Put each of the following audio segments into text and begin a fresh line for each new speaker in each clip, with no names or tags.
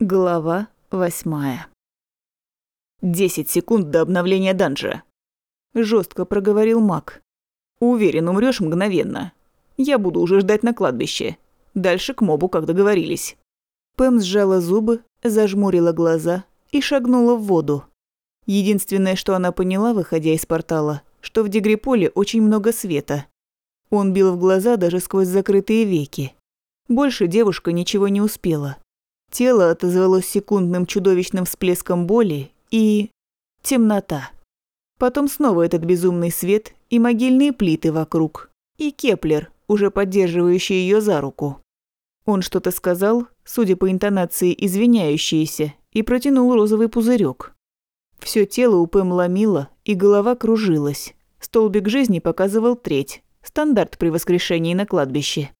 Глава восьмая. «Десять секунд до обновления данжа», – жестко проговорил маг. «Уверен, умрёшь мгновенно. Я буду уже ждать на кладбище. Дальше к мобу, как договорились». Пэм сжала зубы, зажмурила глаза и шагнула в воду. Единственное, что она поняла, выходя из портала, что в Дегриполе очень много света. Он бил в глаза даже сквозь закрытые веки. Больше девушка ничего не успела. Тело отозвалось секундным чудовищным всплеском боли и... темнота. Потом снова этот безумный свет и могильные плиты вокруг. И Кеплер, уже поддерживающий ее за руку. Он что-то сказал, судя по интонации извиняющийся, и протянул розовый пузырек. Все тело у Пэм ломило, и голова кружилась. Столбик жизни показывал треть. Стандарт при воскрешении на кладбище.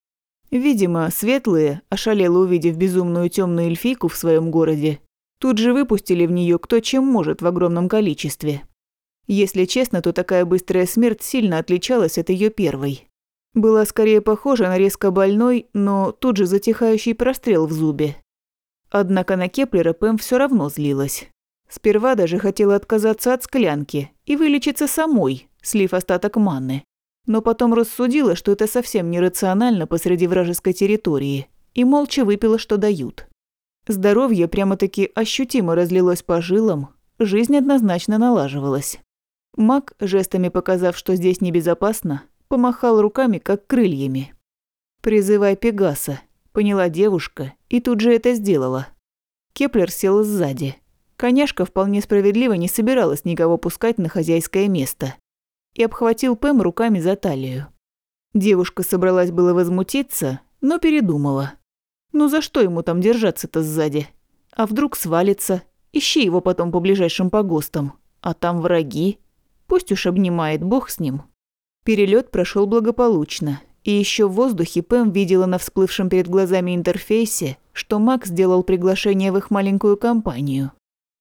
Видимо, светлые, ошалело увидев безумную темную эльфийку в своем городе, тут же выпустили в нее кто чем может в огромном количестве. Если честно, то такая быстрая смерть сильно отличалась от ее первой. Была скорее похожа на резко больной, но тут же затихающий прострел в зубе. Однако на Кеплера Пэм все равно злилась. Сперва даже хотела отказаться от склянки и вылечиться самой, слив остаток маны но потом рассудила, что это совсем нерационально посреди вражеской территории, и молча выпила, что дают. Здоровье прямо-таки ощутимо разлилось по жилам, жизнь однозначно налаживалась. Маг, жестами показав, что здесь небезопасно, помахал руками, как крыльями. «Призывай Пегаса», – поняла девушка и тут же это сделала. Кеплер сел сзади. Коняшка вполне справедливо не собиралась никого пускать на хозяйское место и обхватил Пэм руками за талию. Девушка собралась было возмутиться, но передумала. Ну за что ему там держаться-то сзади? А вдруг свалится? Ищи его потом по ближайшим погостам. А там враги. Пусть уж обнимает бог с ним. Перелет прошел благополучно. И еще в воздухе Пэм видела на всплывшем перед глазами интерфейсе, что Макс сделал приглашение в их маленькую компанию.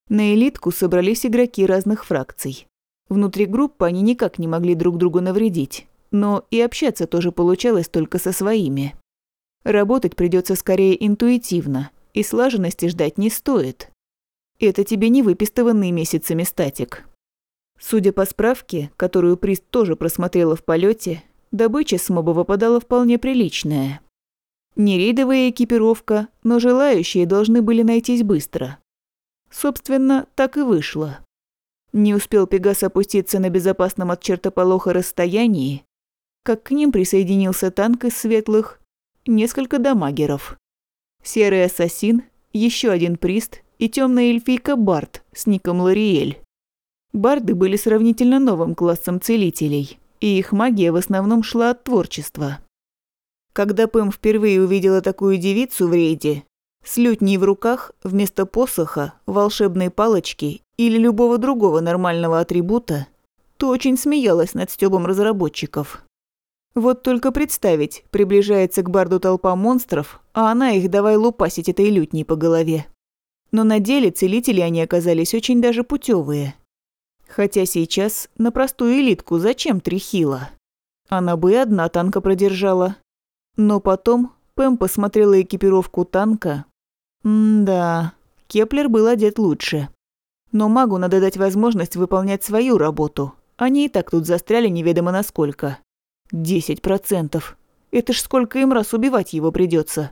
На элитку собрались игроки разных фракций. Внутри группы они никак не могли друг другу навредить, но и общаться тоже получалось только со своими. Работать придется скорее интуитивно, и слаженности ждать не стоит. Это тебе не выпистыванный месяцами статик. Судя по справке, которую Прист тоже просмотрела в полете, добыча с моба выпадала вполне приличная. Не рейдовая экипировка, но желающие должны были найтись быстро. Собственно, так и вышло. Не успел Пегас опуститься на безопасном от чертополоха расстоянии, как к ним присоединился танк из светлых, несколько дамагеров. Серый ассасин, еще один прист и темная эльфийка Барт с ником Лориэль. Барды были сравнительно новым классом целителей, и их магия в основном шла от творчества. Когда Пэм впервые увидела такую девицу в рейде, с лютней в руках, вместо посоха, волшебной палочки или любого другого нормального атрибута, то очень смеялась над стёбом разработчиков. Вот только представить, приближается к барду толпа монстров, а она их давай лупасить этой лютней по голове. Но на деле целители они оказались очень даже путевые. Хотя сейчас на простую элитку зачем трихила? Она бы одна танка продержала. Но потом Пэм посмотрела экипировку танка. М-да, Кеплер был одет лучше. Но магу надо дать возможность выполнять свою работу. Они и так тут застряли неведомо насколько. Десять процентов. Это ж сколько им раз убивать его придется.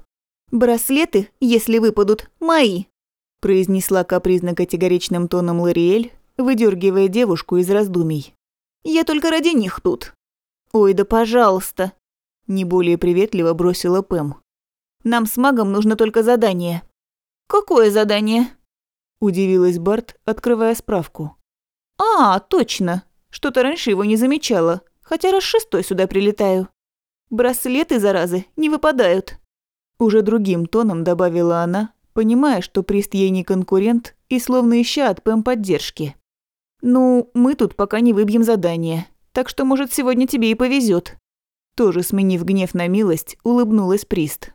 «Браслеты, если выпадут, мои», – произнесла капризно-категоричным тоном Лориэль, выдергивая девушку из раздумий. «Я только ради них тут». «Ой, да пожалуйста», – не более приветливо бросила Пэм. «Нам с магом нужно только задание». «Какое задание?» Удивилась Барт, открывая справку. «А, точно. Что-то раньше его не замечала, хотя раз шестой сюда прилетаю. Браслеты, заразы, не выпадают». Уже другим тоном добавила она, понимая, что Прист ей не конкурент и словно ища от Пэм поддержки. «Ну, мы тут пока не выбьем задание, так что, может, сегодня тебе и повезет. Тоже сменив гнев на милость, улыбнулась Прист.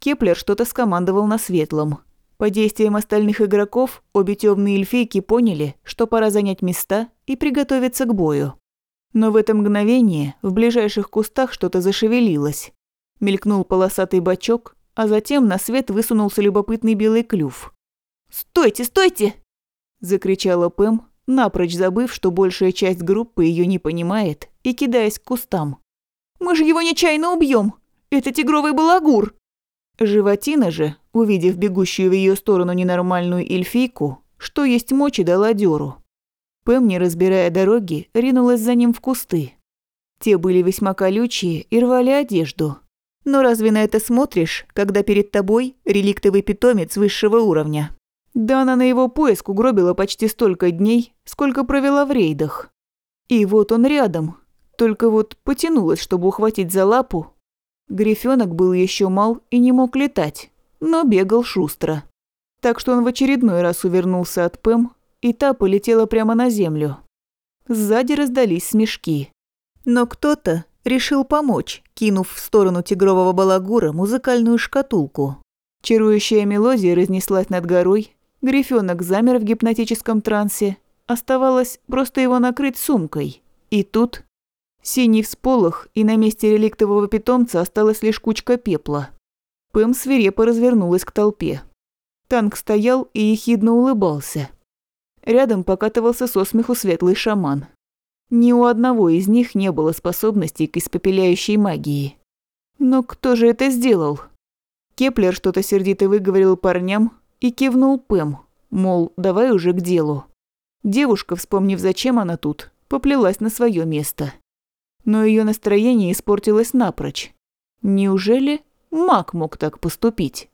Кеплер что-то скомандовал на светлом. По действиям остальных игроков, обе темные эльфийки поняли, что пора занять места и приготовиться к бою. Но в это мгновение в ближайших кустах что-то зашевелилось. Мелькнул полосатый бочок, а затем на свет высунулся любопытный белый клюв. «Стойте, стойте!»
– закричала Пэм, напрочь забыв, что большая часть группы ее не понимает, и кидаясь к кустам.
«Мы же его нечаянно убьем! Это тигровый балагур!»
Животина же, увидев бегущую в ее сторону ненормальную эльфийку, что есть мочи дала дёру. Пэм, не разбирая дороги, ринулась за ним в кусты. Те были весьма колючие и рвали одежду. Но разве на это смотришь, когда перед тобой реликтовый питомец высшего уровня? Да она на его поиск угробила почти столько дней, сколько провела в рейдах. И вот он рядом, только вот потянулась, чтобы ухватить за лапу. Грифёнок был еще мал и не мог летать, но бегал шустро. Так что он в очередной раз увернулся от Пэм, и та полетела прямо на землю. Сзади раздались смешки. Но кто-то решил помочь, кинув в сторону тигрового балагура музыкальную шкатулку. Чарующая мелодия разнеслась над горой, Грифёнок замер в гипнотическом трансе, оставалось просто его накрыть сумкой. И тут синий всполох, и на месте реликтового питомца осталась лишь кучка пепла. Пэм свирепо развернулась к толпе. Танк стоял и ехидно улыбался. Рядом покатывался со смеху светлый шаман. Ни у одного из них не было способностей к испепеляющей магии. Но кто же это сделал? Кеплер что-то сердито выговорил парням и кивнул Пэм, мол, давай уже к делу. Девушка, вспомнив, зачем она тут, поплелась на свое место. Но ее настроение испортилось напрочь. Неужели маг мог так поступить?